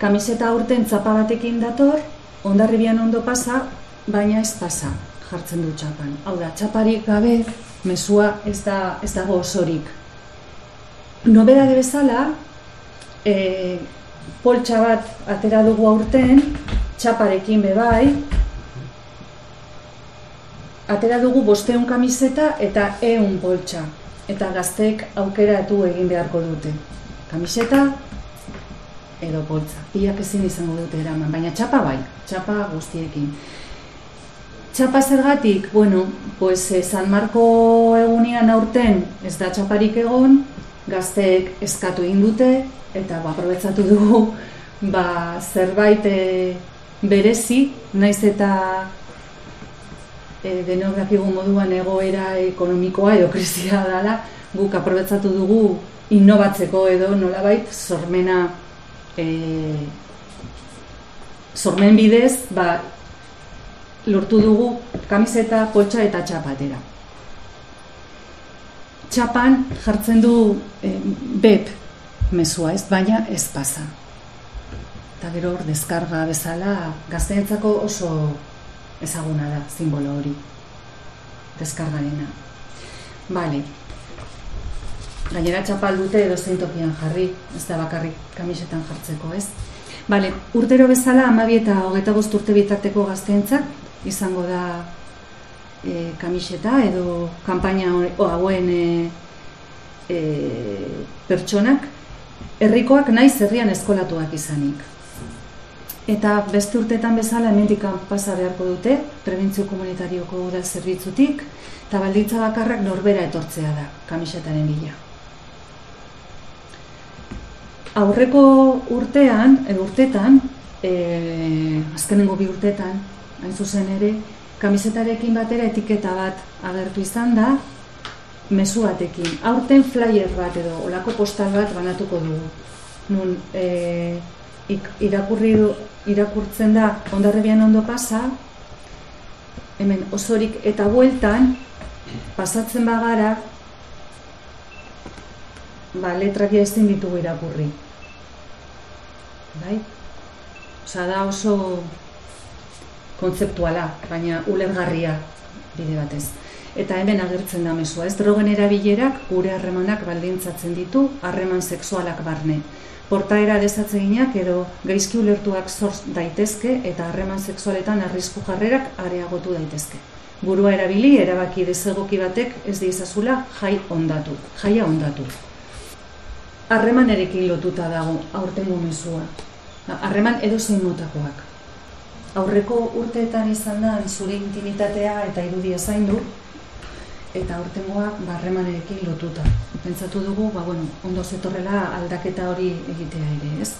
kamiseta urten txapa batekin dator, ondarribian ondo pasa, baina ez pasa jartzen du txapan. Hau da, txaparik gabe, mesua ez, da, ez dago osorik. Nobeda de bezala, e, poltsa bat atera dugu aurten, txaparekin bebai, atera dugu bosteun kamiseta eta eun poltsa. Eta gazteek aukeratu egin beharko dute. Kamiseta edo poltsa. Piak ezin izango dute eraman, baina txapa bai, txapa guztiekin. Txapa zergatik, bueno, pues, eh, San Marco egunean aurten ez da txaparik egon, gazteek eskatu egin dute, eta ba, aprobetsatu dugu ba, zerbait eh, berezi, naiz eta e, denok dakigu moduan egoera ekonomikoa edo krizia dela, guk aprobetsatu dugu innovatzeko edo nolabait sormena e, sormen bidez ba, lortu dugu kamiseta, poltsa eta txapatera. Txapan jartzen du e, bep mesua ez, baina ez pasa. Eta gero hor, deskarga bezala, gazteentzako oso ezaguna da, simbolo hori, deskargarena. Bale, gainera txapal dute edo tokian jarri, ez da bakarrik kamisetan jartzeko, ez? Bale, urtero bezala, amabi eta hogeta bost urte bitarteko gazteentzak, izango da e, kamiseta edo kanpaina hauen e, e, pertsonak, herrikoak naiz herrian eskolatuak izanik. Eta beste urteetan bezala hemendik pasa beharko dute, prebentzio komunitarioko da zerbitzutik, eta balditza bakarrak norbera etortzea da, kamisetaren bila. Aurreko urtean, edo urtetan, e, azkenengo bi urtetan, hain zuzen ere, kamisetarekin batera etiketa bat agertu izan da, mezu batekin. Aurten flyer bat edo olako postal bat banatuko dugu. Nun, e, irakurri irakurtzen da ondarrebian ondo pasa, hemen osorik eta bueltan, pasatzen bagara, ba, letrakia ezin ditugu irakurri. Bai? Osa da oso kontzeptuala, baina ulergarria bide batez. Eta hemen agertzen da mesua, ez drogen erabilerak gure harremanak baldintzatzen ditu harreman sexualak barne portaera desatzeginak edo gaizki ulertuak zor daitezke eta harreman sexualetan arrisku jarrerak areagotu daitezke. Burua erabili, erabaki dezegoki batek ez dizazula jai ondatu, jaia ondatu. Harreman erekin lotuta dago aurtengo mezua. Harreman edo zein motakoak. Aurreko urteetan izan da zure intimitatea eta irudia zaindu, eta aurtengoa barremanerekin lotuta. Pentsatu dugu, ba, bueno, ondo zetorrela aldaketa hori egitea ere, ez?